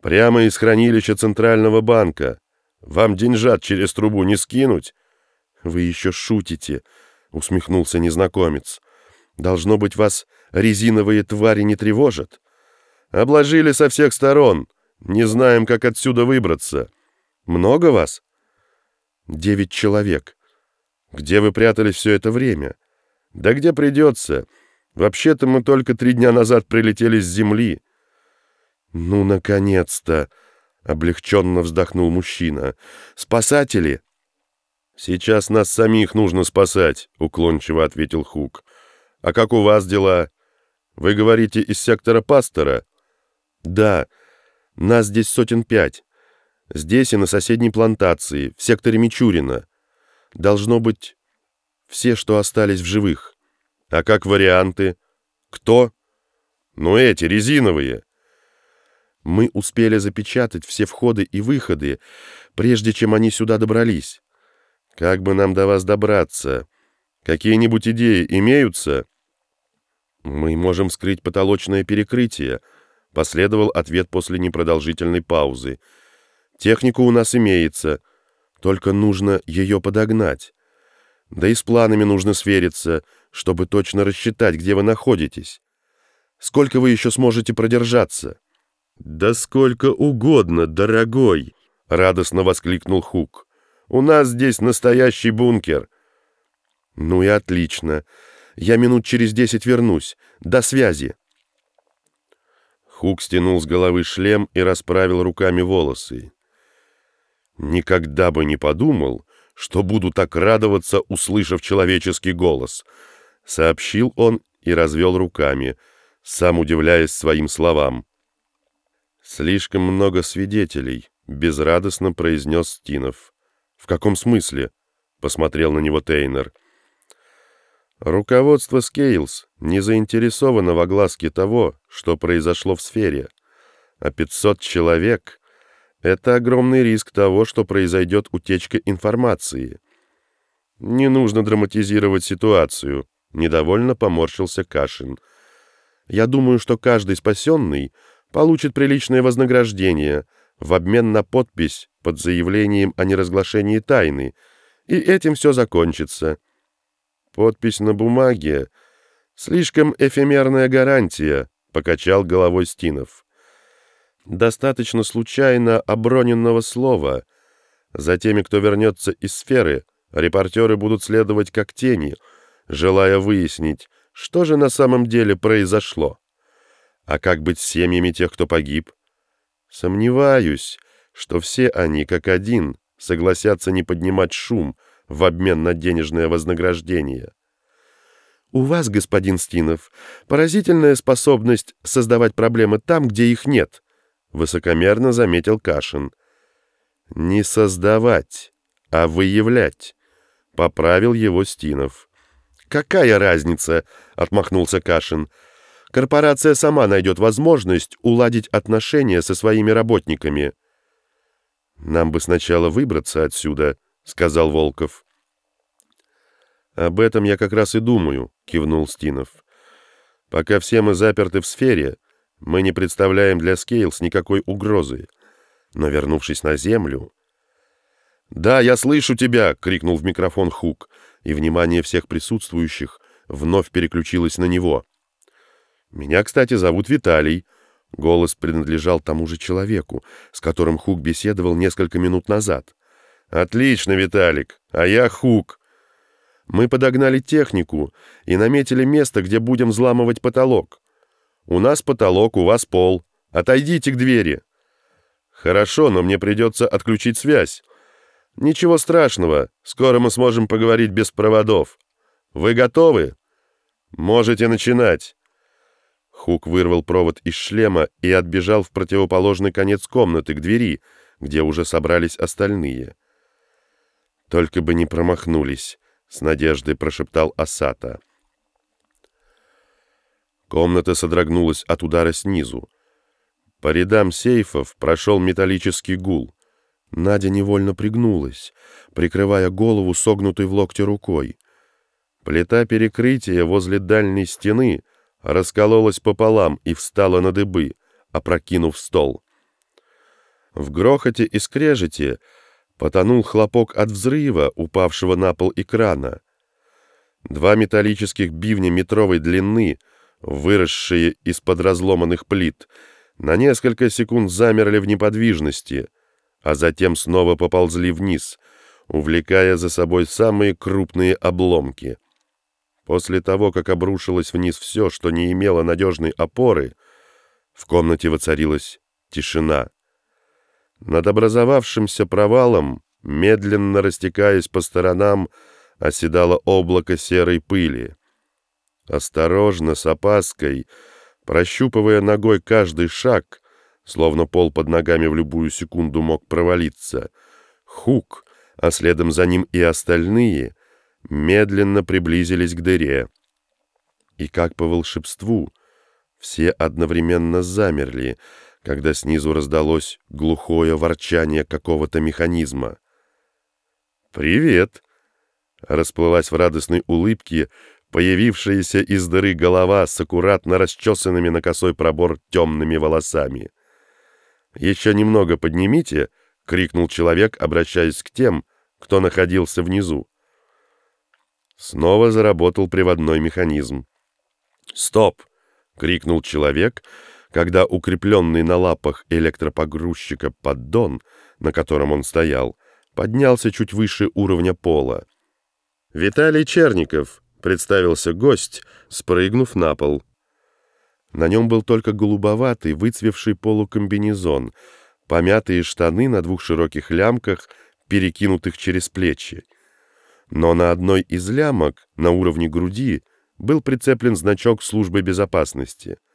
Прямо из хранилища Центрального банка. Вам деньжат через трубу не скинуть?» «Вы еще шутите», — усмехнулся незнакомец. «Должно быть, вас резиновые твари не тревожат?» «Обложили со всех сторон. Не знаем, как отсюда выбраться. Много вас?» «Девять человек. Где вы прятались все это время?» «Да где придется. Вообще-то мы только три дня назад прилетели с Земли». «Ну, наконец-то!» — облегченно вздохнул мужчина. «Спасатели!» «Сейчас нас самих нужно спасать», — уклончиво ответил Хук. «А как у вас дела? Вы говорите из сектора пастора?» «Да, нас здесь сотен пять. Здесь и на соседней плантации, в секторе Мичурина. Должно быть все, что остались в живых. А как варианты? Кто? Ну эти, резиновые». Мы успели запечатать все входы и выходы, прежде чем они сюда добрались. Как бы нам до вас добраться? Какие-нибудь идеи имеются? Мы можем вскрыть потолочное перекрытие, последовал ответ после непродолжительной паузы. Технику у нас имеется, только нужно ее подогнать. Да и с планами нужно свериться, чтобы точно рассчитать, где вы находитесь. Сколько вы еще сможете продержаться? «Да сколько угодно, дорогой!» — радостно воскликнул Хук. У нас здесь настоящий бункер». «Ну и отлично. Я минут через десять вернусь. До связи». Хук стянул с головы шлем и расправил руками волосы. «Никогда бы не подумал, что буду так радоваться, услышав человеческий голос», — сообщил он и развел руками, сам удивляясь своим словам. «Слишком много свидетелей», — безрадостно произнес Стинов. «В каком смысле?» — посмотрел на него Тейнер. «Руководство Скейлс не заинтересовано в огласке того, что произошло в сфере, а 500 человек — это огромный риск того, что произойдет утечка информации. Не нужно драматизировать ситуацию», — недовольно поморщился Кашин. «Я думаю, что каждый спасенный получит приличное вознаграждение — в обмен на подпись под заявлением о неразглашении тайны, и этим все закончится. Подпись на бумаге — слишком эфемерная гарантия, — покачал головой Стинов. Достаточно случайно оброненного слова. За теми, кто вернется из сферы, репортеры будут следовать как тени, желая выяснить, что же на самом деле произошло. А как быть с семьями тех, кто погиб? Сомневаюсь, что все они, как один, согласятся не поднимать шум в обмен на денежное вознаграждение. У вас, господин Стинов, поразительная способность создавать проблемы там, где их нет, высокомерно заметил Кашин. Не создавать, а выявлять, поправил его Стинов. Какая разница, отмахнулся Кашин. Корпорация сама найдет возможность уладить отношения со своими работниками. «Нам бы сначала выбраться отсюда», — сказал Волков. «Об этом я как раз и думаю», — кивнул Стинов. «Пока все мы заперты в сфере, мы не представляем для Скейлс никакой угрозы. Но вернувшись на Землю...» «Да, я слышу тебя!» — крикнул в микрофон Хук, и внимание всех присутствующих вновь переключилось на него. «Меня, кстати, зовут Виталий». Голос принадлежал тому же человеку, с которым Хук беседовал несколько минут назад. «Отлично, Виталик, а я Хук». Мы подогнали технику и наметили место, где будем взламывать потолок. У нас потолок, у вас пол. Отойдите к двери. Хорошо, но мне придется отключить связь. Ничего страшного, скоро мы сможем поговорить без проводов. Вы готовы? Можете начинать. Хук вырвал провод из шлема и отбежал в противоположный конец комнаты к двери, где уже собрались остальные. «Только бы не промахнулись», — с надеждой прошептал Асата. Комната содрогнулась от удара снизу. По рядам сейфов прошел металлический гул. Надя невольно пригнулась, прикрывая голову согнутой в локте рукой. Плита перекрытия возле дальней стены раскололась пополам и встала на дыбы, опрокинув стол. В грохоте и скрежете потонул хлопок от взрыва, упавшего на пол экрана. Два металлических бивня метровой длины, выросшие из-под разломанных плит, на несколько секунд замерли в неподвижности, а затем снова поползли вниз, увлекая за собой самые крупные обломки. После того, как обрушилось вниз все, что не имело надежной опоры, в комнате воцарилась тишина. Над образовавшимся провалом, медленно растекаясь по сторонам, оседало облако серой пыли. Осторожно, с опаской, прощупывая ногой каждый шаг, словно пол под ногами в любую секунду мог провалиться, Хук, а следом за ним и остальные, медленно приблизились к дыре. И как по волшебству, все одновременно замерли, когда снизу раздалось глухое ворчание какого-то механизма. «Привет!» — расплылась в радостной улыбке появившаяся из дыры голова с аккуратно расчесанными на косой пробор темными волосами. «Еще немного поднимите!» — крикнул человек, обращаясь к тем, кто находился внизу. Снова заработал приводной механизм. «Стоп!» — крикнул человек — когда укрепленный на лапах электропогрузчика поддон, на котором он стоял, поднялся чуть выше уровня пола. «Виталий Черников», — представился гость, спрыгнув на пол. На нем был только голубоватый, выцвевший полукомбинезон, помятые штаны на двух широких лямках, перекинутых через плечи. Но на одной из лямок, на уровне груди, был прицеплен значок службы безопасности —